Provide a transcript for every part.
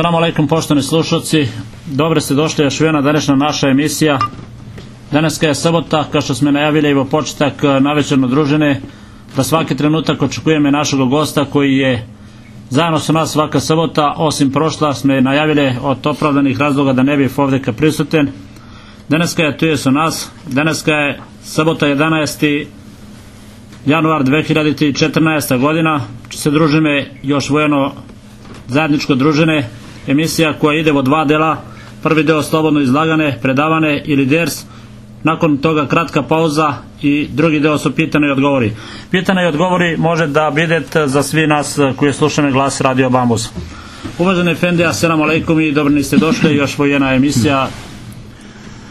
Salam alaikum poštovani slušalci, dobro ste došli još jedna današnja naša emisija. Danas je sabota, kao što smo najavili evo početak navečerno družine, da svaki trenutak očekujemo našeg gosta koji je zajedno sa nas svaka sabota, osim prošla smo najavili od opravdanih razloga da ne bi ovdje ka prisutan. Danas je tu je sa nas, danas je sabota 11. januar 2014. godina, se družime još vojeno zajedničko družine, emisija koja ide u dva dela, prvi deo slobodno izlagane, predavane ili ders, nakon toga kratka pauza i drugi deo su pitane i odgovori. Pitane i odgovori može da vidite za svi nas koji slušamo glas Radio Bambus. Uvaženi Efendi, assalamu alaikum i dobro niste došli, još vojena emisija.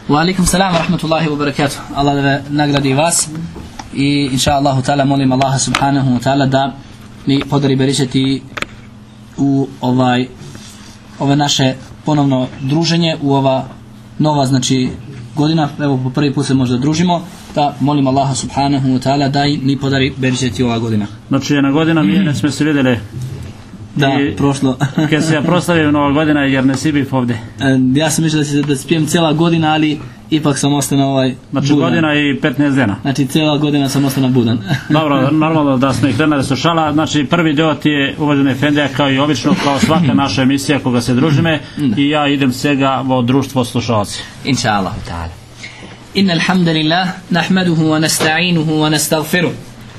Wa alaikum salam rahmatullahi wa barakatuh. Allah da nagradi vas i inša Allahu ta'ala molim Allaha subhanahu wa ta'ala da mi podari beričeti u ovaj ove naše ponovno druženje u ova nova znači godina, evo po prvi put se možda družimo, da molim Allaha subhanahu wa ta'ala da i mi podari beričeti ova godina. Znači jedna godina mi ne smo se vidjeli Da, I- prošlo. kad se ja proslavio nova godina jer ne si bih ovdje. E, ja sam mislio da, će, da spijem cijela godina, ali ipak sam ostao na ovaj Znači budan. godina i 15 dana. Znači cijela godina sam ostao na budan. Dobro, normalno da smo ih krenuli su šala. Znači prvi dio ti je uvaženi Efendija kao i obično, kao svaka naša emisija koga se družime i ja idem svega u društvo slušalci. إن شاء الله تعالى إن الحمد لله نحمده ونستعينه ونستغفره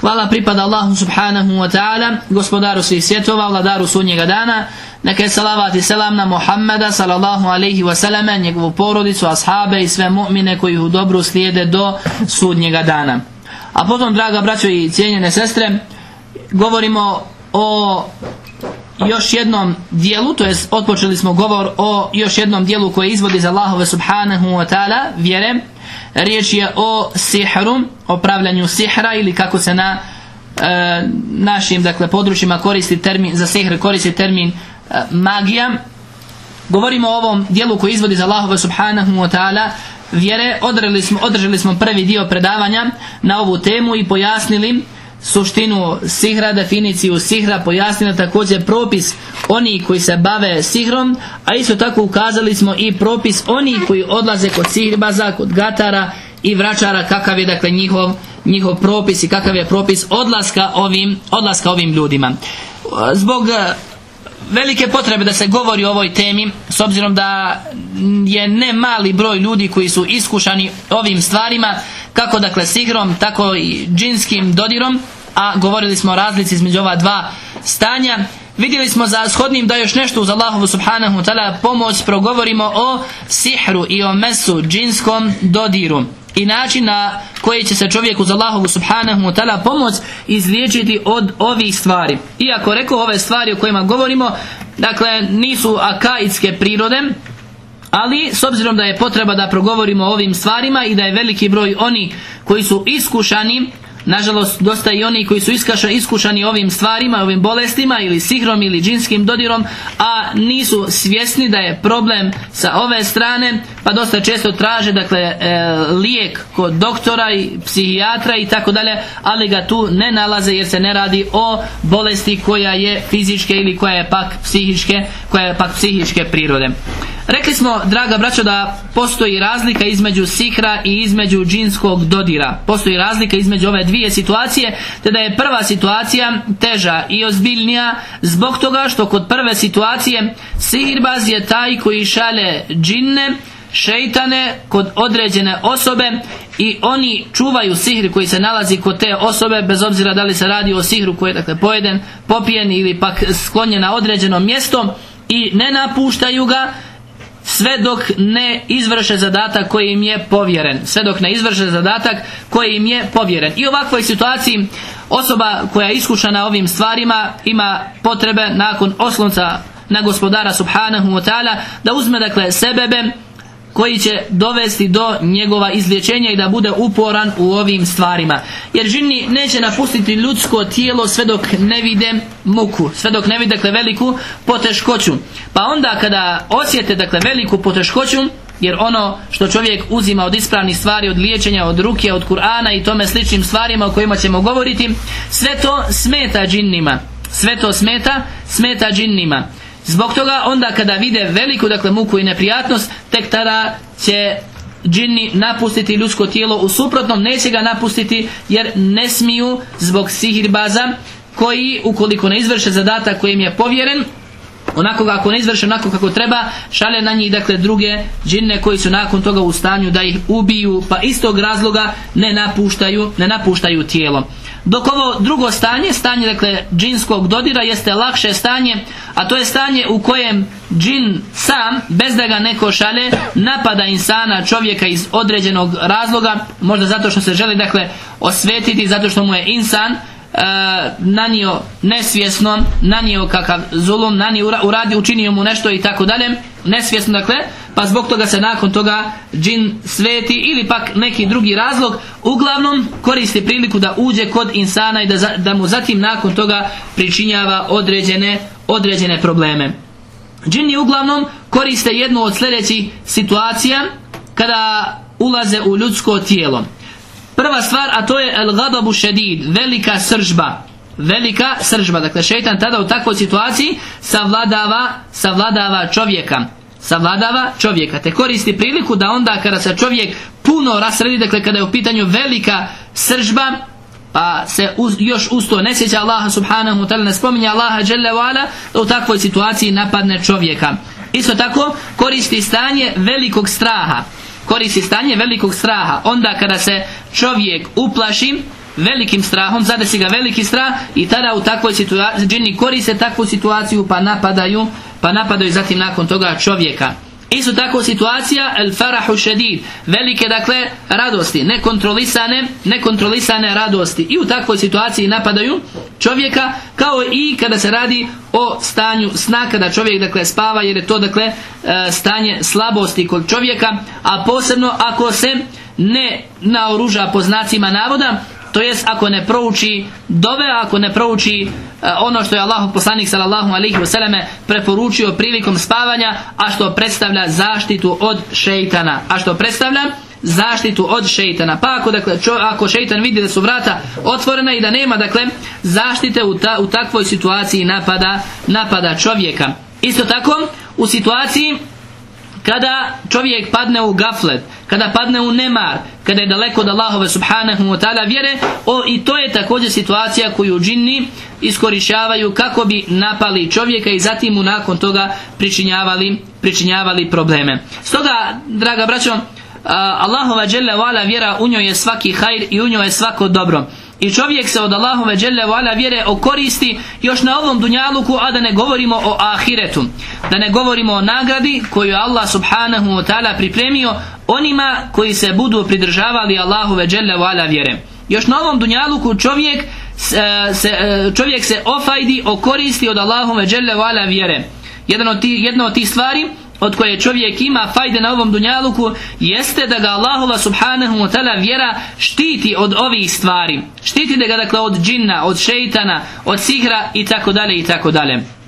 Hvala pripada Allahu subhanahu wa ta'ala, gospodaru svih svjetova, vladaru sudnjega dana. Neka je salavat i selam na Muhammeda sallallahu alaihi wa sallam, njegovu porodicu, ashabe i sve mu'mine koji u dobru slijede do sudnjega dana. A potom, draga braćo i cijenjene sestre, govorimo o još jednom dijelu, to jest otpočeli smo govor o još jednom dijelu koje izvodi za Allahove subhanahu wa ta'ala vjere. Riječ je o sihru, o pravljanju sihra ili kako se na e, našim dakle područjima koristi termin za sihr koristi termin e, magija. Govorimo o ovom dijelu koji izvodi za Allahove subhanahu wa ta'ala vjere. Održali smo, održali smo prvi dio predavanja na ovu temu i pojasnili suštinu sihra, definiciju sihra, pojasnili također propis onih koji se bave sihrom, a isto tako ukazali smo i propis onih koji odlaze kod sihirbaza, kod gatara i vračara, kakav je dakle njihov, njihov propis i kakav je propis odlaska ovim, odlaska ovim ljudima. Zbog eh, velike potrebe da se govori o ovoj temi s obzirom da je ne mali broj ljudi koji su iskušani ovim stvarima kako dakle sigrom tako i džinskim dodirom a govorili smo o razlici između ova dva stanja vidjeli smo za shodnim da još nešto uz Allahovu subhanahu wa ta'ala pomoć progovorimo o sihru i o mesu džinskom dodiru i način na koji će se čovjek uz Allahovu subhanahu wa ta'ala pomoć izliječiti od ovih stvari. Iako rekao ove stvari o kojima govorimo, dakle nisu akaidske prirode, ali s obzirom da je potreba da progovorimo o ovim stvarima i da je veliki broj oni koji su iskušani Nažalost, dosta i oni koji su iskušani ovim stvarima, ovim bolestima ili sihrom ili džinskim dodirom, a nisu svjesni da je problem sa ove strane, pa dosta često traže dakle, e, lijek kod doktora i psihijatra i tako dalje, ali ga tu ne nalaze jer se ne radi o bolesti koja je fizičke ili koja je pak psihičke, koja je pak psihičke prirode. Rekli smo, draga braćo, da postoji razlika između sihra i između džinskog dodira. Postoji razlika između ove dvije situacije, te da je prva situacija teža i ozbiljnija zbog toga što kod prve situacije sihirbaz je taj koji šale džinne, šeitane kod određene osobe i oni čuvaju sihr koji se nalazi kod te osobe bez obzira da li se radi o sihru koji je dakle pojeden, popijen ili pak sklonjen na određeno mjesto i ne napuštaju ga sve dok ne izvrše zadatak koji im je povjeren. Sve dok ne izvrše zadatak koji im je povjeren. I u ovakvoj situaciji osoba koja je iskušana ovim stvarima ima potrebe nakon oslonca na gospodara subhanahu wa ta'ala da uzme dakle sebebe koji će dovesti do njegova izlječenja i da bude uporan u ovim stvarima. Jer žini neće napustiti ljudsko tijelo sve dok ne vide muku, sve dok ne vide dakle, veliku poteškoću. Pa onda kada osjete dakle, veliku poteškoću, jer ono što čovjek uzima od ispravnih stvari, od liječenja, od ruke, od Kur'ana i tome sličnim stvarima o kojima ćemo govoriti, sve to smeta džinnima. Sve to smeta, smeta džinnima. Zbog toga onda kada vide veliku dakle muku i neprijatnost tek tada će džini napustiti ljudsko tijelo. U suprotnom neće ga napustiti jer ne smiju zbog sihirbaza koji ukoliko ne izvrše zadatak kojim je povjeren onako ako ne izvrše onako kako treba šalje na njih dakle druge džinne koji su nakon toga u stanju da ih ubiju pa istog razloga ne napuštaju ne napuštaju tijelo dok ovo drugo stanje, stanje dakle džinskog dodira jeste lakše stanje, a to je stanje u kojem džin sam, bez da ga neko šale, napada insana, čovjeka iz određenog razloga, možda zato što se želi dakle osvetiti, zato što mu je insan, nanio nesvjesno, nanio kakav zulum, nanio, uradi, učinio mu nešto i tako dalje, nesvjesno dakle, pa zbog toga se nakon toga džin sveti ili pak neki drugi razlog uglavnom koristi priliku da uđe kod insana i da, da mu zatim nakon toga pričinjava određene, određene probleme. Džini uglavnom koriste jednu od sljedećih situacija kada ulaze u ljudsko tijelo prva stvar a to je el gadabu šedid velika sržba. Velika sržba. Dakle šeitan tada u takvoj situaciji savladava, savladava čovjeka. Savladava čovjeka. Te koristi priliku da onda kada se čovjek puno rasredi dakle kada je u pitanju velika sržba pa se uz, još usto ne sjeća Allaha subhanahu wa ta'ala ne spominje Allaha ala, da u takvoj situaciji napadne čovjeka. Isto tako koristi stanje velikog straha koristi stanje velikog straha. Onda kada se čovjek uplaši velikim strahom, zadesi ga veliki strah i tada u takvoj situaciji džini koriste takvu situaciju pa napadaju pa napadaju zatim nakon toga čovjeka Isto tako situacija el farahu šedid, velike dakle radosti, nekontrolisane, nekontrolisane radosti. I u takvoj situaciji napadaju čovjeka kao i kada se radi o stanju sna kada čovjek dakle spava jer je to dakle e, stanje slabosti kod čovjeka, a posebno ako se ne naoruža po znacima navoda, to jest ako ne prouči dove, ako ne prouči ono što je Allahu poslanik sallallahu alaihi wasallam preporučio prilikom spavanja, a što predstavlja zaštitu od šeitana. A što predstavlja zaštitu od šeitana. Pa ako, dakle, ako šeitan vidi da su vrata otvorena i da nema dakle zaštite u, u takvoj situaciji napada, napada čovjeka. Isto tako u situaciji kada čovjek padne u gaflet, kada padne u nemar, kada je daleko od Allahove subhanahu wa ta'ala vjere, o, i to je također situacija koju džinni iskorišavaju kako bi napali čovjeka i zatim mu nakon toga pričinjavali, pričinjavali probleme. Stoga, draga braćo, Allahova dželle vjera u njoj je svaki hajr i u njoj je svako dobro i čovjek se od Allahove dželle vala vjere okoristi još na ovom dunjaluku a da ne govorimo o ahiretu. Da ne govorimo o nagradi koju Allah subhanahu wa ta'ala pripremio onima koji se budu pridržavali Allahove dželle vala vjere. Još na ovom dunjaluku čovjek se, e, čovjek se ofajdi okoristi od Allahove dželle vala vjere. Jedan od ti, jedna od tih stvari od koje čovjek ima fajde na ovom dunjaluku jeste da ga Allahova subhanahu wa ta'ala vjera štiti od ovih stvari. Štiti da ga dakle od džinna, od šeitana od sihra i tako dalje i tako dalje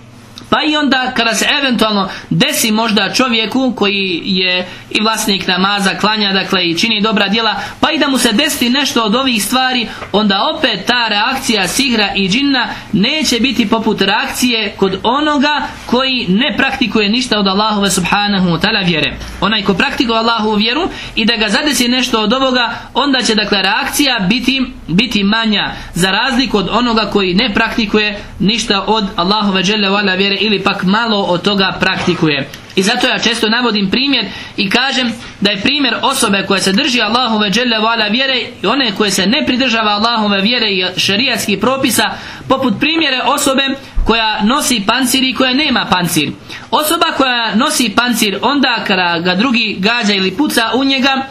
Pa i onda kada se eventualno desi možda čovjeku koji je i vlasnik namaza, klanja dakle i čini dobra djela, pa i da mu se desi nešto od ovih stvari, onda opet ta reakcija sihra i džinna neće biti poput reakcije kod onoga koji ne praktikuje ništa od Allahove subhanahu wa ta'ala vjere. Onaj ko praktikuje Allahovu vjeru i da ga zadesi nešto od ovoga, onda će dakle reakcija biti, biti manja za razliku od onoga koji ne praktikuje ništa od Allahove dželle vjere ili pak malo od toga praktikuje. I zato ja često navodim primjer i kažem da je primjer osobe koja se drži Allahove dželle vala vjere i one koje se ne pridržava Allahove vjere i šerijatskih propisa poput primjere osobe koja nosi pancir i koja nema pancir. Osoba koja nosi pancir onda kada ga drugi gađa ili puca u njega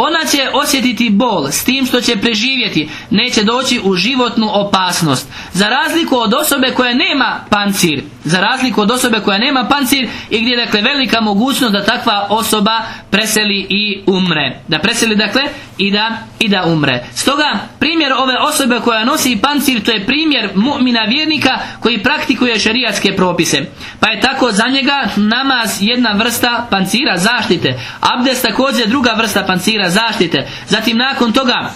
ona će osjetiti bol s tim što će preživjeti, neće doći u životnu opasnost. Za razliku od osobe koja nema pancir, za razliku od osobe koja nema pancir i gdje je dakle velika mogućnost da takva osoba preseli i umre. Da preseli dakle i da, i da umre. Stoga primjer ove osobe koja nosi pancir to je primjer mu'mina vjernika koji praktikuje šerijatske propise. Pa je tako za njega namaz jedna vrsta pancira zaštite. Abdes također druga vrsta pancira zaštite. Zatim nakon toga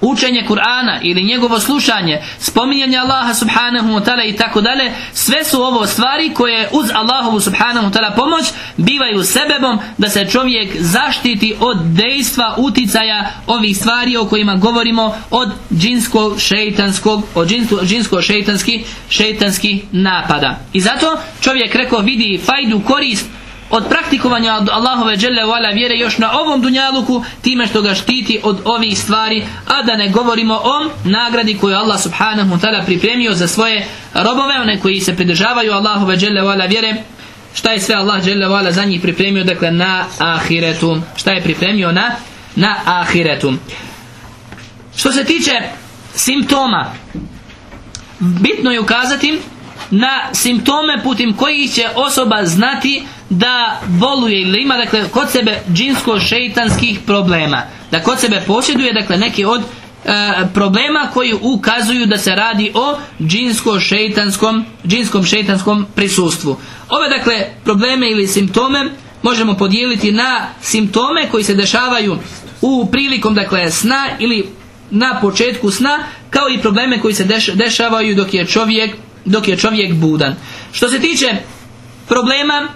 učenje Kur'ana ili njegovo slušanje, spominjanje Allaha subhanahu wa ta'ala i tako dalje, sve su ovo stvari koje uz Allahovu subhanahu wa ta'ala pomoć bivaju sebebom da se čovjek zaštiti od dejstva uticaja ovih stvari o kojima govorimo od džinskog šeitanskog od džinsko šeitanski šeitanski napada. I zato čovjek rekao vidi fajdu korist od praktikovanja Allahove dželle vjere još na ovom dunjaluku time što ga štiti od ovih stvari a da ne govorimo o nagradi koju Allah subhanahu wa ta'ala pripremio za svoje robove one koji se pridržavaju Allahove dželle vjere. Šta je sve Allah dželle za njih pripremio? Dakle na ahiretu. Šta je pripremio na na ahiretu? Što se tiče simptoma bitno je ukazati na simptome putem kojih će osoba znati da boluje ili ima dakle kod sebe džinsko-šeitanskih problema. Da kod sebe posjeduje dakle neki od e, problema koji ukazuju da se radi o džinsko-šeitanskom džinskom šeitanskom prisustvu. Ove dakle probleme ili simptome možemo podijeliti na simptome koji se dešavaju u prilikom dakle sna ili na početku sna kao i probleme koji se dešavaju dok je čovjek dok je čovjek budan. Što se tiče problema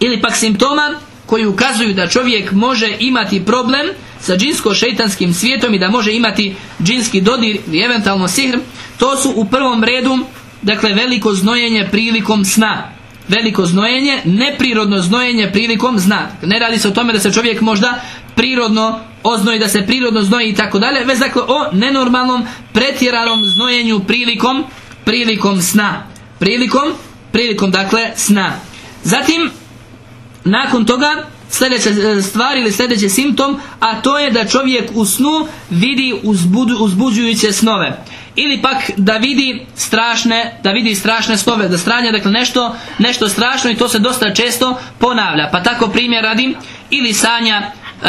ili pak simptoma koji ukazuju da čovjek može imati problem sa džinsko-šeitanskim svijetom i da može imati džinski dodir i eventualno sihr, to su u prvom redu dakle veliko znojenje prilikom sna. Veliko znojenje, neprirodno znojenje prilikom sna. Ne radi se o tome da se čovjek možda prirodno oznoji, da se prirodno znoji i tako dalje, već dakle o nenormalnom pretjeranom znojenju prilikom prilikom sna. Prilikom, prilikom dakle sna. Zatim nakon toga sljedeća e, stvar ili sljedeći simptom, a to je da čovjek u snu vidi uzbudu, uzbuđujuće snove. Ili pak da vidi strašne, da vidi strašne snove, da stranja dakle nešto, nešto strašno i to se dosta često ponavlja. Pa tako primjer radim, ili sanja e,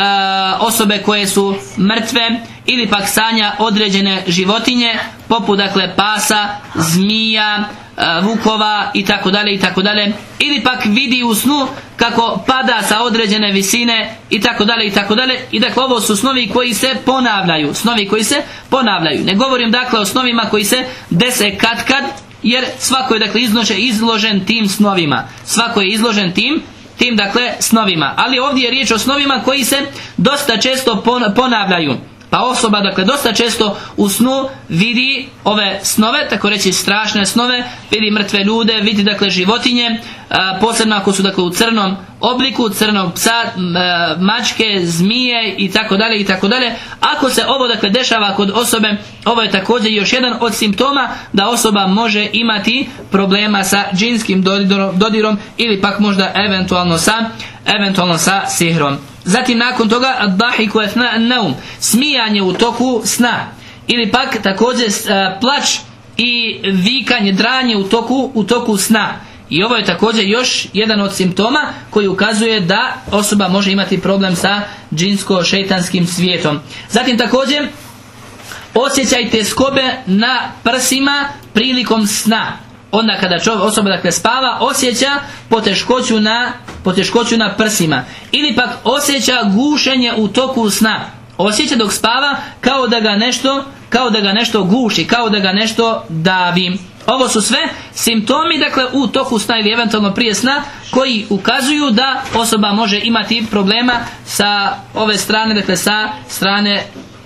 osobe koje su mrtve ili pak sanja određene životinje poput dakle pasa, zmija, E, vukova i tako dalje i tako dalje ili pak vidi u snu kako pada sa određene visine i tako dalje i tako dalje. I dakle ovo su snovi koji se ponavljaju snovi koji se ponavljaju. Ne govorim dakle o snovima koji se dese kad kad jer svako je dakle izložen, izložen tim snovima. Svako je izložen tim tim dakle snovima. Ali ovdje je riječ o snovima koji se dosta često ponavljaju pa osoba, dakle, dosta često u snu vidi ove snove, tako reći strašne snove, vidi mrtve ljude, vidi, dakle, životinje, posebno ako su, dakle, u crnom obliku, crnog psa, mačke, zmije i tako dalje i tako dalje. Ako se ovo, dakle, dešava kod osobe, ovo je također još jedan od simptoma da osoba može imati problema sa džinskim dodirom ili pak možda eventualno sa, eventualno sa sihrom. Zatim nakon toga dahiku naum, smijanje u toku sna. Ili pak također plać i vikanje, dranje u toku, u toku sna. I ovo je također još jedan od simptoma koji ukazuje da osoba može imati problem sa džinsko-šeitanskim svijetom. Zatim također osjećajte skobe na prsima prilikom sna. Onda kada čov, osoba dakle spava osjeća poteškoću na, poteškoću na prsima. Ili pak osjeća gušenje u toku sna. Osjeća dok spava kao da ga nešto kao da ga nešto guši kao da ga nešto davi. Ovo su sve simptomi dakle u toku sna ili eventualno prije sna koji ukazuju da osoba može imati problema sa ove strane dakle sa strane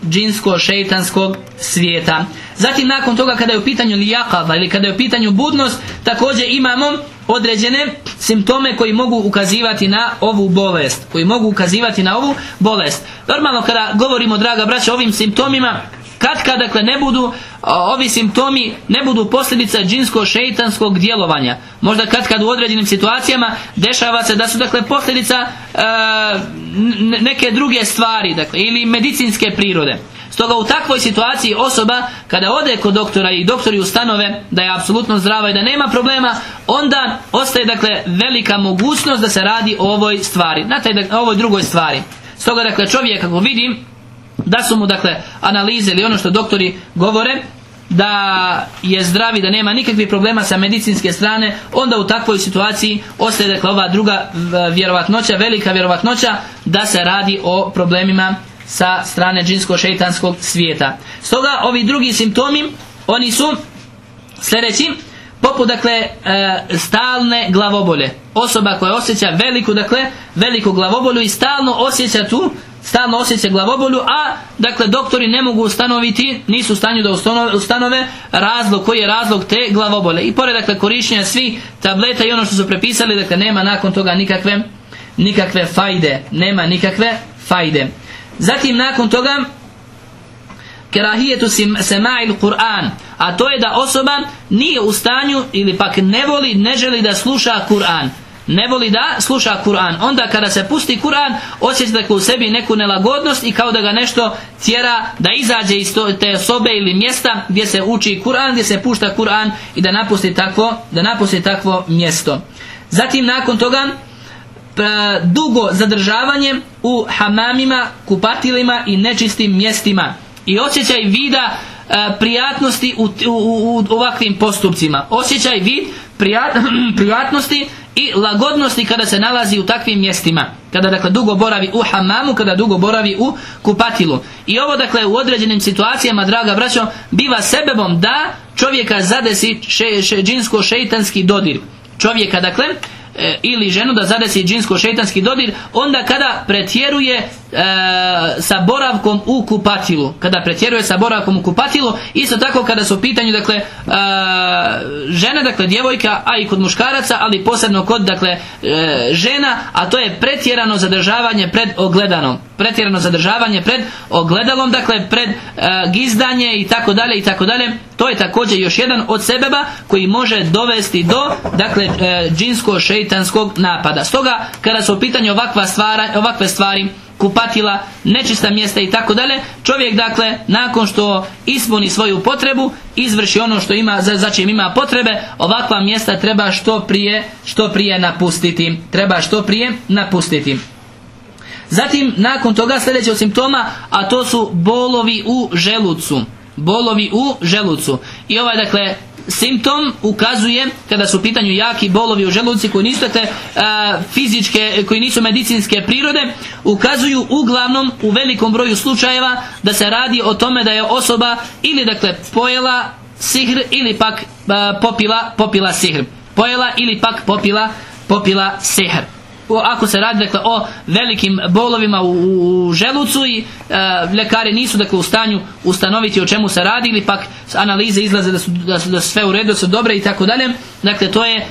džinsko-šeitanskog svijeta. Zatim nakon toga kada je u pitanju lijakava ili kada je u pitanju budnost, također imamo određene simptome koji mogu ukazivati na ovu bolest. Koji mogu ukazivati na ovu bolest. Normalno kada govorimo, draga braća, o ovim simptomima, kad kad dakle ne budu ovi simptomi ne budu posljedica džinsko šeitanskog djelovanja možda kad kad u određenim situacijama dešava se da su dakle posljedica neke druge stvari dakle ili medicinske prirode Stoga u takvoj situaciji osoba kada ode kod doktora i doktori ustanove da je apsolutno zdrava i da nema problema, onda ostaje dakle velika mogućnost da se radi o ovoj stvari, na taj, ovoj drugoj stvari. Stoga dakle čovjek kako vidim da su mu dakle analize ili ono što doktori govore da je zdravi, da nema nikakvih problema sa medicinske strane, onda u takvoj situaciji ostaje dakle ova druga vjerovatnoća, velika vjerovatnoća da se radi o problemima sa strane džinsko-šeitanskog svijeta. Stoga ovi drugi simptomi, oni su sljedeći, poput dakle e, stalne glavobolje. Osoba koja osjeća veliku, dakle, veliku glavobolju i stalno osjeća tu stalno osjeća glavobolju, a dakle doktori ne mogu ustanoviti, nisu u stanju da ustanove razlog, koji je razlog te glavobolje. I pored dakle korištenja svih tableta i ono što su prepisali, dakle nema nakon toga nikakve nikakve fajde, nema nikakve fajde. Zatim nakon toga kerahijetu sema'il Kur'an, a to je da osoba nije u stanju ili pak ne voli, ne želi da sluša Kur'an ne voli da sluša Kur'an. Onda kada se pusti Kur'an, osjeća u sebi neku nelagodnost i kao da ga nešto tjera da izađe iz te sobe ili mjesta gdje se uči Kur'an, gdje se pušta Kur'an i da napusti takvo, da napusti takvo mjesto. Zatim nakon toga dugo zadržavanje u hamamima, kupatilima i nečistim mjestima i osjećaj vida prijatnosti u, u, ovakvim postupcima. Osjećaj vid prijatnosti i lagodnosti kada se nalazi u takvim mjestima. Kada dakle dugo boravi u hamamu, kada dugo boravi u kupatilu. I ovo dakle u određenim situacijama, draga braćo, biva sebebom da čovjeka zadesi še, džinsko šeitanski dodir. Čovjeka dakle E, ili ženu da zadesi džinsko šeitanski dodir onda kada pretjeruje e, sa boravkom u kupatilu kada pretjeruje sa boravkom u kupatilu isto tako kada su u pitanju dakle e, žena dakle djevojka a i kod muškaraca ali posebno kod dakle e, žena a to je pretjerano zadržavanje pred ogledanom pretjerano zadržavanje pred ogledalom dakle pred gizdanje i tako dalje i tako dalje to je također još jedan od sebeba koji može dovesti do dakle džinsko šeitanskog napada. Stoga kada su u pitanju ovakva stvara, ovakve stvari kupatila, nečista mjesta i tako dalje, čovjek dakle nakon što ispuni svoju potrebu, izvrši ono što ima za, za čim ima potrebe, ovakva mjesta treba što prije, što prije napustiti. Treba što prije napustiti. Zatim nakon toga sljedeći od simptoma, a to su bolovi u želucu bolovi u želucu. I ovaj dakle simptom ukazuje kada su u pitanju jaki bolovi u želuci koji nisu dakle, fizičke, koji nisu medicinske prirode, ukazuju uglavnom u velikom broju slučajeva da se radi o tome da je osoba ili dakle pojela sihr ili pak popila, popila sihr. Pojela ili pak popila, popila sihr ako se radi dakle, o velikim bolovima u, u želucu i e, ljekari nisu dakle, u stanju ustanoviti o čemu se radi ili pak analize izlaze da su, da su, da sve u redu, da su dobre i tako dalje. Dakle, to je,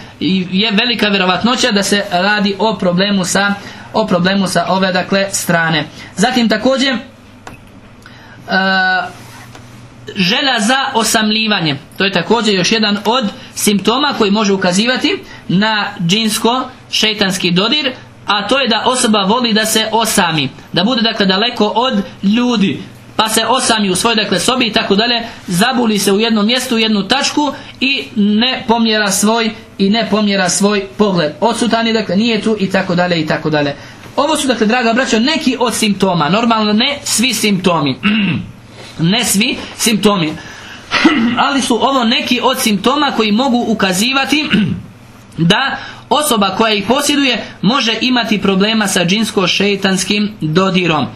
je velika vjerovatnoća da se radi o problemu sa o problemu sa ove dakle strane. Zatim također e, želja za osamljivanje. To je također još jedan od simptoma koji može ukazivati na džinsko šeitanski dodir, a to je da osoba voli da se osami, da bude dakle daleko od ljudi, pa se osami u svojoj dakle sobi i tako dalje, zabuli se u jednom mjestu, u jednu tačku i ne pomjera svoj i ne pomjera svoj pogled. Odsutani dakle nije tu i tako dalje i tako dalje. Ovo su dakle draga braćo neki od simptoma, normalno ne svi simptomi. ne svi simptomi. ali su ovo neki od simptoma koji mogu ukazivati da osoba koja ih posjeduje može imati problema sa džinsko-šeitanskim dodirom.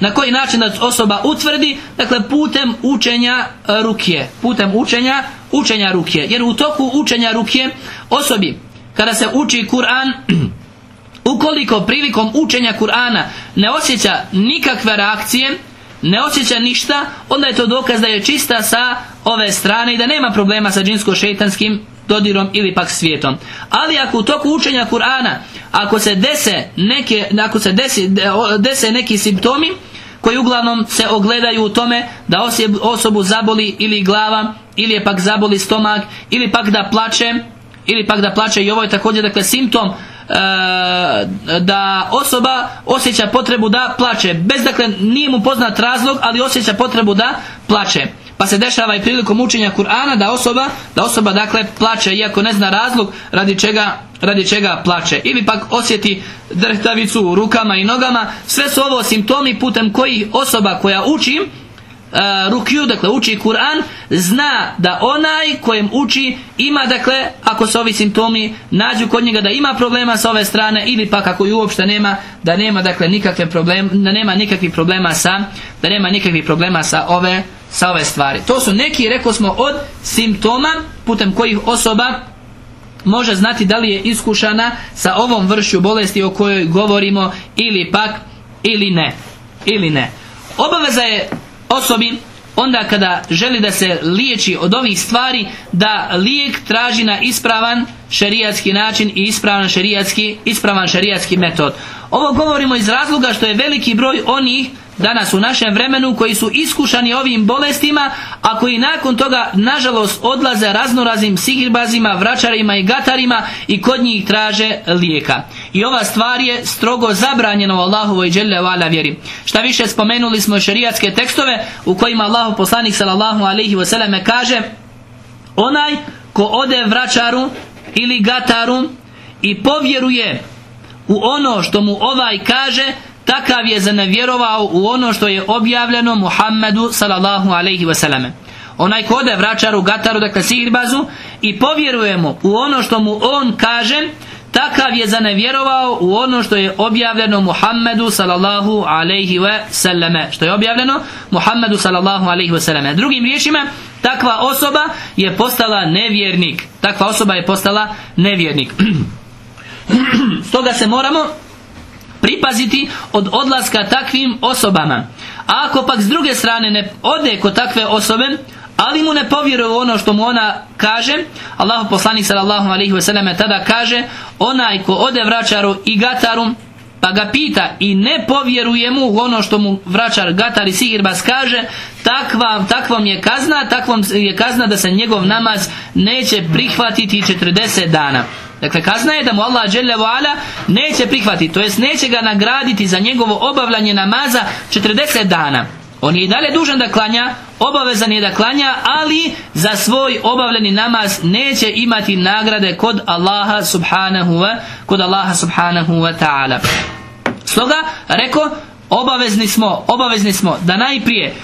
Na koji način da osoba utvrdi? Dakle, putem učenja rukje. Putem učenja, učenja rukje. Jer u toku učenja rukje osobi, kada se uči Kur'an, ukoliko prilikom učenja Kur'ana ne osjeća nikakve reakcije, ne osjeća ništa, onda je to dokaz da je čista sa ove strane i da nema problema sa džinsko-šeitanskim dodirom ili pak svijetom. Ali ako u toku učenja Kur'ana, ako se dese neke, ako se desi, dese neki simptomi, koji uglavnom se ogledaju u tome da osobu zaboli ili glava, ili je pak zaboli stomak, ili pak da plače, ili pak da plače i ovo je također dakle simptom e, da osoba osjeća potrebu da plače bez dakle nije mu poznat razlog ali osjeća potrebu da plače pa se dešava i prilikom učenja Kur'ana da osoba, da osoba dakle plače iako ne zna razlog radi čega, radi čega plače. Ili pak osjeti drhtavicu u rukama i nogama. Sve su ovo simptomi putem kojih osoba koja uči uh, rukju, dakle uči Kur'an, zna da onaj kojem uči ima, dakle, ako se ovi simptomi nađu kod njega da ima problema sa ove strane ili pak ako ju uopšte nema, da nema, dakle, nikakve problema, da nema nikakvih problema sa, da nema nikakvih problema sa ove, sa ove stvari. To su neki, rekao smo, od simptoma putem kojih osoba može znati da li je iskušana sa ovom vršću bolesti o kojoj govorimo ili pak ili ne. Ili ne. Obaveza je osobi onda kada želi da se liječi od ovih stvari da lijek traži na ispravan šerijatski način i ispravan šerijatski, ispravan šerijatski metod. Ovo govorimo iz razloga što je veliki broj onih danas u našem vremenu koji su iskušani ovim bolestima, a koji nakon toga nažalost odlaze raznoraznim sihirbazima, vračarima i gatarima i kod njih traže lijeka. I ova stvar je strogo zabranjena u Allahovoj dželle vala vjeri. Šta više spomenuli smo šerijatske tekstove u kojima Allahu poslanik sallallahu alejhi ve kaže onaj ko ode vračaru ili gataru i povjeruje u ono što mu ovaj kaže takav je zanevjerovao u ono što je objavljeno Muhammedu sallallahu alaihi wasallam. Onaj kode vračaru, gataru, dakle sihirbazu i povjeruje mu u ono što mu on kaže, takav je zanevjerovao u ono što je objavljeno Muhammedu sallallahu alaihi wasallam. Što je objavljeno Muhammedu sallallahu alaihi wasallam. Drugim riječima, takva osoba je postala nevjernik. Takva osoba je postala nevjernik. Stoga se moramo pripaziti od odlaska takvim osobama. A ako pak s druge strane ne ode kod takve osobe, ali mu ne povjeruje u ono što mu ona kaže, Allahu poslanik sallallahu alaihi wasallam tada kaže, onaj ko ode vraćaru i gataru, pa ga pita i ne povjeruje mu u ono što mu vraćar gatar i sihirbas kaže, takva, takvom je kazna, takvom je kazna da se njegov namaz neće prihvatiti 40 dana. Dakle, kazna je da mu Allah ala neće prihvatiti, to jest neće ga nagraditi za njegovo obavljanje namaza 40 dana. On je i dalje dužan da klanja, obavezan je da klanja, ali za svoj obavljeni namaz neće imati nagrade kod Allaha subhanahu wa, kod Allaha subhanahu wa ta'ala. Stoga, reko, obavezni smo, obavezni smo da najprije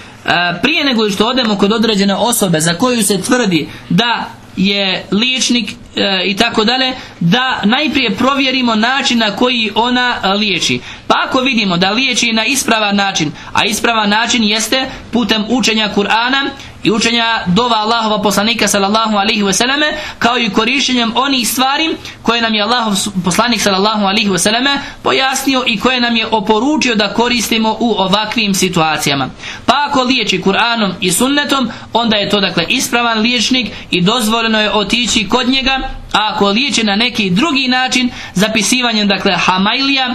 prije nego što odemo kod određene osobe za koju se tvrdi da je liječnik e, i tako dalje da najprije provjerimo način na koji ona liječi. Pa ako vidimo da liječi na ispravan način a ispravan način jeste putem učenja Kur'ana i učenja dova Allahova poslanika sallallahu alaihi wasallam kao i korištenjem onih stvari koje nam je Allahov poslanik sallallahu alaihi wasallam pojasnio i koje nam je oporučio da koristimo u ovakvim situacijama. Pa ako liječi Kur'anom i sunnetom onda je to dakle ispravan liječnik i dozvoljeno je otići kod njega a ako liječi na neki drugi način zapisivanjem dakle hamajlija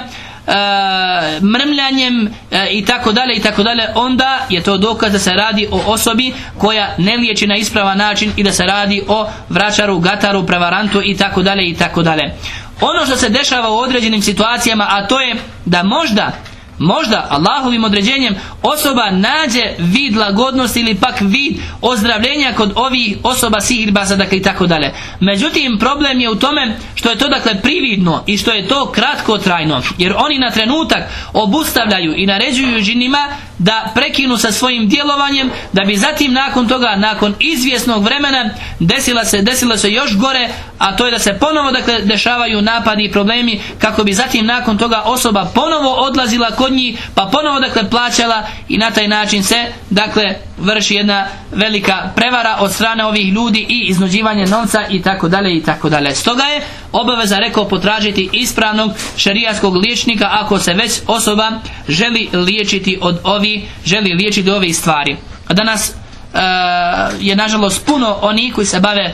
mrmljanjem e, i tako dalje i tako dalje onda je to dokaz da se radi o osobi koja ne liječi na ispravan način i da se radi o vraćaru, gataru, prevarantu i tako dalje i tako dalje. Ono što se dešava u određenim situacijama, a to je da možda Možda Allahovim određenjem osoba nađe vid lagodnosti ili pak vid ozdravljenja kod ovih osoba sihirbasa dakle i tako dalje. Međutim problem je u tome što je to dakle prividno i što je to kratko trajno jer oni na trenutak obustavljaju i naređuju žinima da prekinu sa svojim djelovanjem da bi zatim nakon toga nakon izvjesnog vremena desila se desilo se još gore a to je da se ponovo dakle dešavaju napadi i problemi kako bi zatim nakon toga osoba ponovo odlazila kod njih pa ponovo dakle plaćala i na taj način se dakle vrši jedna velika prevara od strane ovih ljudi i iznuđivanje novca i tako dalje i tako dalje. Stoga je obaveza rekao potražiti ispravnog šerijatskog liječnika ako se već osoba želi liječiti od ovi želi liječiti ovih stvari. A danas e, je nažalost puno onih koji se bave e,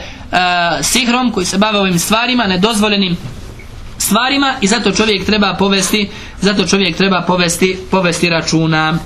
sihrom, koji se bave ovim stvarima, nedozvoljenim stvarima i zato čovjek treba povesti zato čovjek treba povesti, povesti računa.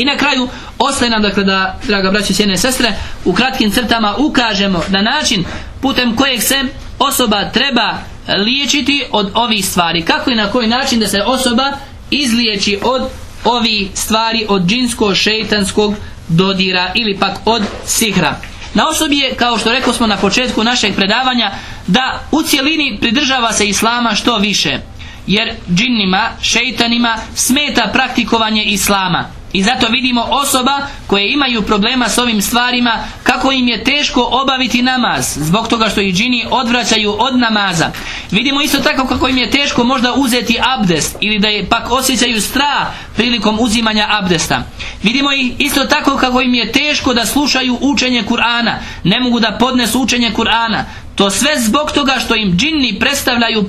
I na kraju ostaje nam dakle da, draga braći i sestre, u kratkim crtama ukažemo na način putem kojeg se osoba treba liječiti od ovih stvari. Kako i na koji način da se osoba izliječi od ovih stvari, od džinskog, šeitanskog dodira ili pak od sihra. Na osobi je, kao što rekao smo na početku našeg predavanja, da u cjelini pridržava se Islama što više. Jer džinnima, šeitanima smeta praktikovanje Islama. I zato vidimo osoba koje imaju problema s ovim stvarima kako im je teško obaviti namaz zbog toga što ih džini odvraćaju od namaza. Vidimo isto tako kako im je teško možda uzeti abdest ili da je pak osjećaju strah prilikom uzimanja abdesta. Vidimo i isto tako kako im je teško da slušaju učenje Kur'ana. Ne mogu da podnesu učenje Kur'ana. To sve zbog toga što im džinni predstavljaju,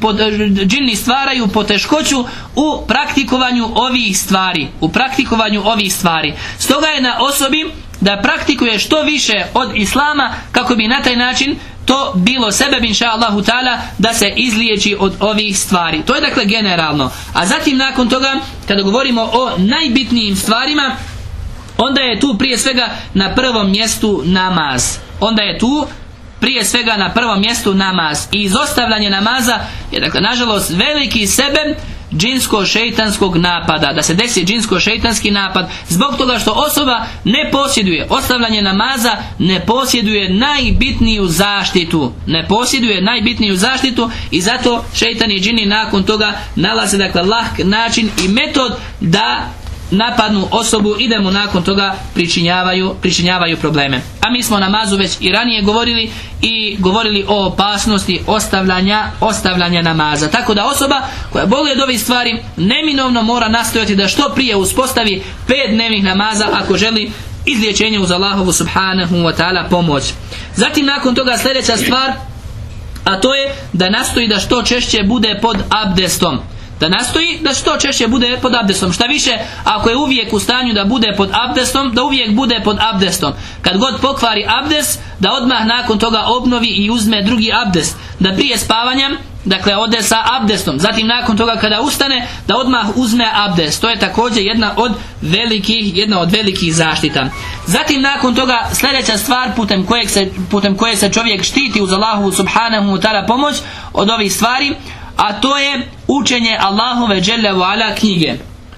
džinni stvaraju poteškoću u praktikovanju ovih stvari. U praktikovanju ovih stvari. Stoga je na osobi da praktikuje što više od Islama kako bi na taj način to bilo sebe inša Allahu ta'ala da se izliječi od ovih stvari. To je dakle generalno. A zatim nakon toga kada govorimo o najbitnijim stvarima onda je tu prije svega na prvom mjestu namaz. Onda je tu prije svega na prvom mjestu namaz. I izostavljanje namaza je dakle nažalost veliki sebe džinsko-šeitanskog napada, da se desi džinsko-šeitanski napad zbog toga što osoba ne posjeduje, ostavljanje namaza ne posjeduje najbitniju zaštitu, ne posjeduje najbitniju zaštitu i zato šeitan i džini nakon toga nalaze dakle lahk način i metod da napadnu osobu i da mu nakon toga pričinjavaju, pričinjavaju probleme. A mi smo namazu već i ranije govorili i govorili o opasnosti ostavljanja, ostavljanja namaza. Tako da osoba koja boluje od ovih stvari neminovno mora nastojati da što prije uspostavi pet dnevnih namaza ako želi izlječenje uz Allahovu subhanahu wa ta'ala pomoć. Zatim nakon toga sljedeća stvar a to je da nastoji da što češće bude pod abdestom da nastoji da što češće bude pod abdestom. Šta više, ako je uvijek u stanju da bude pod abdestom, da uvijek bude pod abdestom. Kad god pokvari abdest, da odmah nakon toga obnovi i uzme drugi abdest. Da prije spavanja, dakle ode sa abdestom. Zatim nakon toga kada ustane, da odmah uzme abdest. To je također jedna od velikih, jedna od velikih zaštita. Zatim nakon toga sljedeća stvar putem, kojeg se, putem koje se čovjek štiti uz Allahu subhanahu wa ta'ala pomoć od ovih stvari, a to je učenje Allahove dželle ala knjige.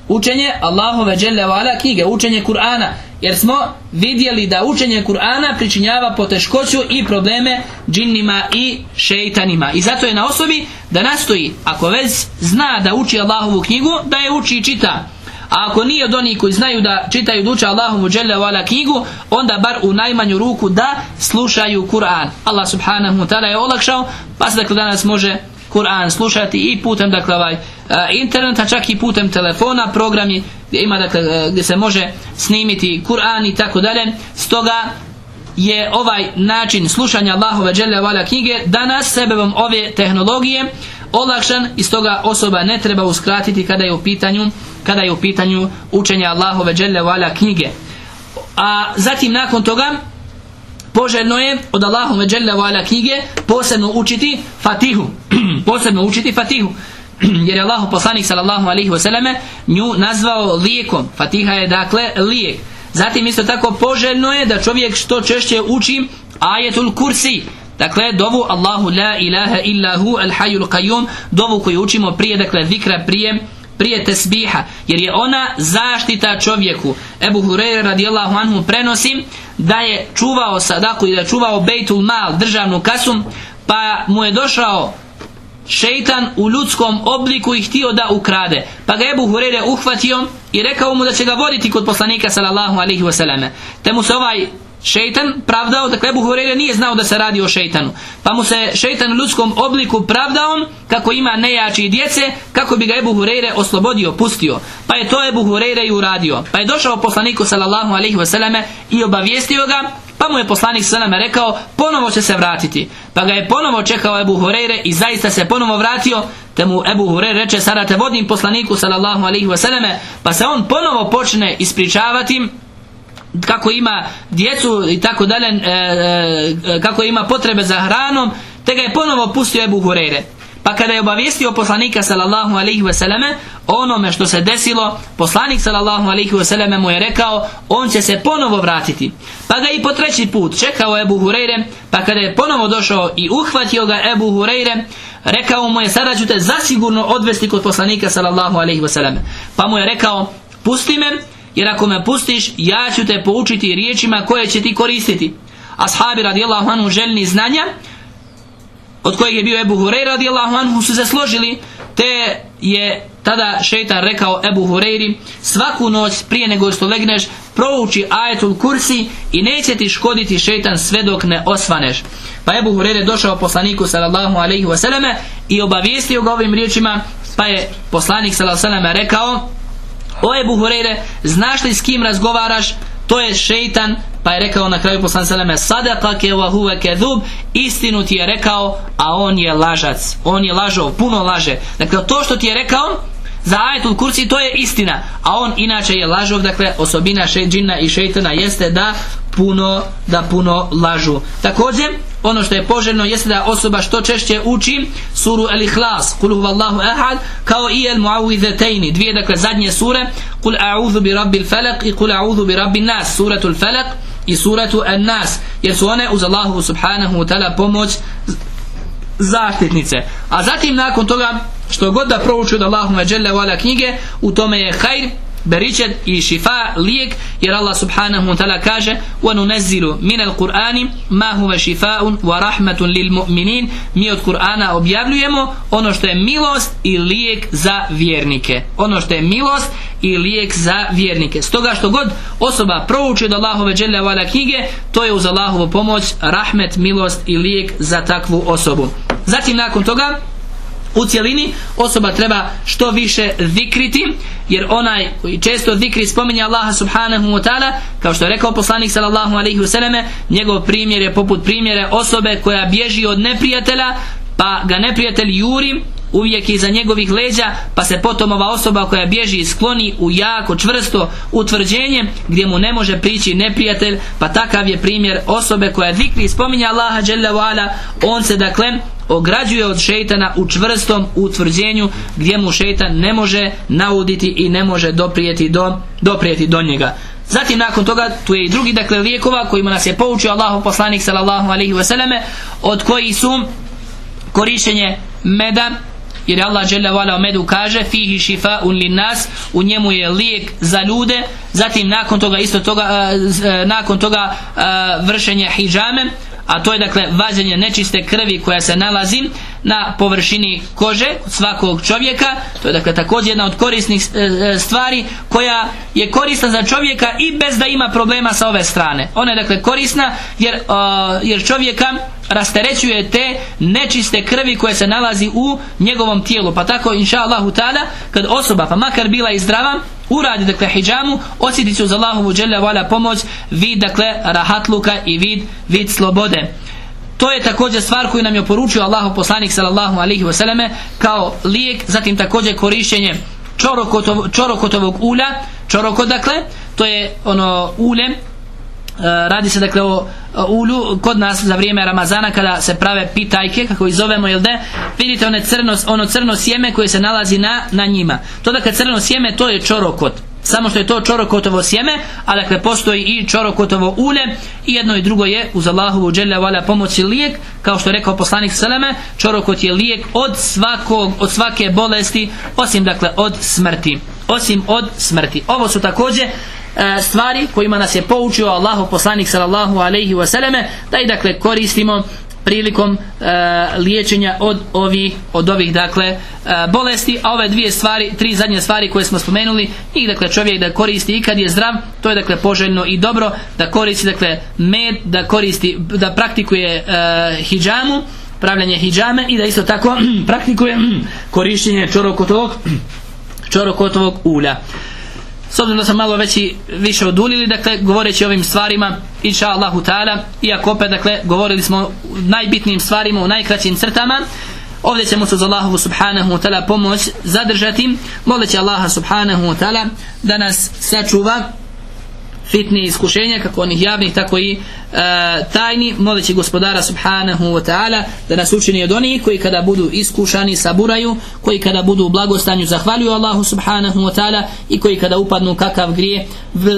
Učenje Allahove dželle ala knjige, učenje Kur'ana. Jer smo vidjeli da učenje Kur'ana pričinjava poteškoću i probleme džinnima i šeitanima. I zato je na osobi da nastoji, ako već zna da uči Allahovu knjigu, da je uči i čita. A ako nije od onih koji znaju da čitaju duča Allahovu dželle ala knjigu, onda bar u najmanju ruku da slušaju Kur'an. Allah subhanahu wa ta'ala je olakšao, pa se dakle danas može Kur'an slušati i putem dakle ovaj interneta, čak i putem telefona, programi gdje ima dakle, gdje se može snimiti Kur'an i tako dalje. Stoga je ovaj način slušanja Allahove dželle knjige danas sebebom ove tehnologije olakšan i stoga osoba ne treba uskratiti kada je u pitanju kada je u pitanju učenja Allahove dželle knjige. A zatim nakon toga poželjno je od Allahu međele vala knjige posebno učiti Fatihu. posebno učiti Fatihu. Jer je Allahu poslanik sallallahu alaihi wasallam nju nazvao lijekom. Fatiha je dakle lijek. Zatim isto tako poželjno je da čovjek što češće uči ajetul kursi. Dakle, dovu Allahu la ilaha illa hu al hayyul qayyum, dovu koju učimo prije, dakle, zikra prije prije tesbiha jer je ona zaštita čovjeku Ebu Hureyre radijallahu anhu prenosi da je čuvao sadaku i da je čuvao bejtul mal državnu kasu pa mu je došao šeitan u ljudskom obliku i htio da ukrade. Pa ga Ebu Hurere uhvatio i rekao mu da će ga voditi kod poslanika sallallahu alaihi wasallam. Te mu se ovaj šeitan pravdao, dakle Ebu Hurere nije znao da se radi o šeitanu. Pa mu se šeitan u ljudskom obliku pravdao kako ima nejači djece, kako bi ga Ebu Hurere oslobodio, pustio. Pa je to Ebu Hurere i uradio. Pa je došao poslaniku sallallahu alaihi wasallam i obavijestio ga pa mu je poslanik sallam rekao ponovo će se vratiti. Pa ga je ponovo čekao Ebu Hureyre i zaista se ponovo vratio. Te mu Ebu Hureyre reče sada te vodim poslaniku sallallahu alaihi wasallam pa se on ponovo počne ispričavati kako ima djecu i tako dalje e, e, kako ima potrebe za hranom te ga je ponovo pustio Ebu Hureyre. Pa kada je obavijestio poslanika sallallahu alaihi wasallam onome što se desilo, poslanik sallallahu alaihi wasallam mu je rekao on će se ponovo vratiti. Pa ga i po treći put čekao Ebu Hureyre, pa kada je ponovo došao i uhvatio ga Ebu Hureyre, rekao mu je sada ću te zasigurno odvesti kod poslanika sallallahu alaihi wasallam. Pa mu je rekao pusti me, jer ako me pustiš ja ću te poučiti riječima koje će ti koristiti. Ashabi radijallahu anhu željni znanja, od kojeg je bio Ebu Hureyre radijallahu anhu su se složili te je tada šeitan rekao Ebu Hureyri svaku noć prije nego što legneš prouči ajetul kursi i neće ti škoditi šeitan sve dok ne osvaneš pa Ebu Hureyre došao poslaniku sallallahu alaihi wasallam i obavijestio ga ovim riječima pa je poslanik sallallahu alaihi wasallam rekao o Ebu Hureyre znaš li s kim razgovaraš? To je šeitan pa je rekao na kraju poslan seleme sadaqake wa huwa kadhub istinu ti je rekao a on je lažac. On je lažao puno laže. Dakle to što ti je rekao za ajetul kursi to je istina. A on inače je lažov dakle osobina džinna i šeitana jeste da puno da puno lažu. Također ono što je poželjno jeste da osoba što češće uči suru El Ihlas kul huvallahu ahad kao i El Muawwidhataini dvije dakle zadnje sure kul a'udhu bi rabbil falaq i kul a'udhu bi rabbin nas suratul falaq i suratu An-Nas jer su one uz Allahu subhanahu wa ta'ala pomoć zaštitnice. A zatim nakon toga što god da prouči od Allahu wa knjige u tome je hajr beričet i šifa lijek jer Allah subhanahu wa ta'ala kaže وَنُنَزِّلُ مِنَ الْقُرْآنِ مَا هُوَ شِفَاءٌ وَرَحْمَةٌ لِلْمُؤْمِنِينَ Mi od Kur'ana objavljujemo ono što je milost i lijek za vjernike. Ono što je milost i lijek za vjernike. Stoga što god osoba prouči od Allahove dželjavala knjige, to je uz Allahovu pomoć rahmet, milost i lijek za takvu osobu. Zatim nakon toga u cjelini osoba treba što više zikriti jer onaj koji često zikri spominje Allaha subhanahu wa ta'ala kao što je rekao poslanik sallallahu alaihi wasallam njegov primjer je poput primjere osobe koja bježi od neprijatelja pa ga neprijatelj juri uvijek iza njegovih leđa pa se potom ova osoba koja bježi skloni u jako čvrsto utvrđenje gdje mu ne može prići neprijatelj pa takav je primjer osobe koja zikri spominja Allaha wala, on se dakle ograđuje od šeitana u čvrstom utvrđenju gdje mu šeitan ne može nauditi i ne može doprijeti do, doprijeti do njega. Zatim nakon toga tu je i drugi dakle lijekova kojima nas je poučio Allahu poslanik sallallahu alaihi wasallam od koji su korištenje meda jer Allah dželle vala medu kaže fihi shifaun linnas u njemu je lijek za ljude. Zatim nakon toga isto toga nakon toga vršenje hijame a to je dakle vađenje nečiste krvi koja se nalazi na površini kože svakog čovjeka. To je dakle također jedna od korisnih e, e, stvari koja je korisna za čovjeka i bez da ima problema sa ove strane. Ona je dakle korisna jer, jer čovjeka rasterećuje te nečiste krvi koje se nalazi u njegovom tijelu. Pa tako inša Allahu tada kad osoba pa makar bila i zdrava uradi dakle hijjamu osjetit će uz Allahovu dželja pomoć vid dakle rahatluka i vid, vid slobode. To je također stvar koju nam je poručio Allahu poslanik sallallahu alaihi wasallam kao lijek, zatim također korištenje čorokotov, čorokotovog ulja, čorokot dakle, to je ono ulje, e, radi se dakle o ulju kod nas za vrijeme Ramazana kada se prave pitajke kako ih zovemo jel da? Vidite one crno, ono crno sjeme koje se nalazi na, na njima. To dakle crno sjeme to je čorokot. Samo što je to čorokotovo sjeme, a dakle postoji i čorokotovo ulje. I jedno i drugo je uz Allahovu dželja valja pomoći lijek, kao što je rekao poslanik Seleme, čorokot je lijek od svakog, od svake bolesti, osim dakle od smrti. Osim od smrti. Ovo su također e, stvari kojima nas je poučio Allahu poslanik sallallahu alaihi wasallam da i dakle koristimo prilikom e, liječenja od ovih od ovih dakle e, bolesti. A ove dvije stvari tri zadnje stvari koje smo spomenuli i dakle čovjek da koristi i kad je zdrav to je dakle poželjno i dobro da koristi dakle med da koristi da praktikuje e, hidžamu pravljanje hidžame i da isto tako praktikuje korištenje čorokotovog čorokotovog ulja s obzirom da sam malo već i više oduljili, dakle, govoreći o ovim stvarima, inša Allahu ta'ala, iako opet, dakle, govorili smo o najbitnijim stvarima, u najkraćim crtama, ovdje ćemo se uz Allahovu subhanahu wa ta'ala pomoć zadržati, moleći Allaha subhanahu wa ta'ala da nas sačuva fitni iskušenja kako onih javnih tako i e, tajni moleći gospodara subhanahu wa ta'ala da nas učini od onih koji kada budu iskušani saburaju koji kada budu u blagostanju zahvaljuju Allahu subhanahu wa ta'ala i koji kada upadnu kakav grije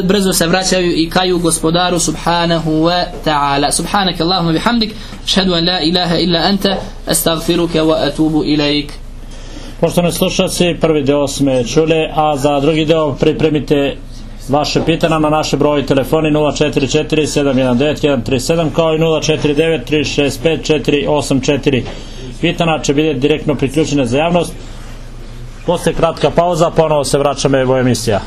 brzo se vraćaju i kaju gospodaru subhanahu wa ta'ala. Subhanak Allahumma bihamdik ashhadu an la ilaha illa anta astaghfiruka wa atubu ilaik. Poštovani slušalci, prvi deo sme čuli, a za drugi deo pripremite vaše pitanja na naše broje telefoni 044 719 137 kao i 049 365 484 pitanja će biti direktno priključene za javnost. Posle kratka pauza ponovo se vraćamo u emisija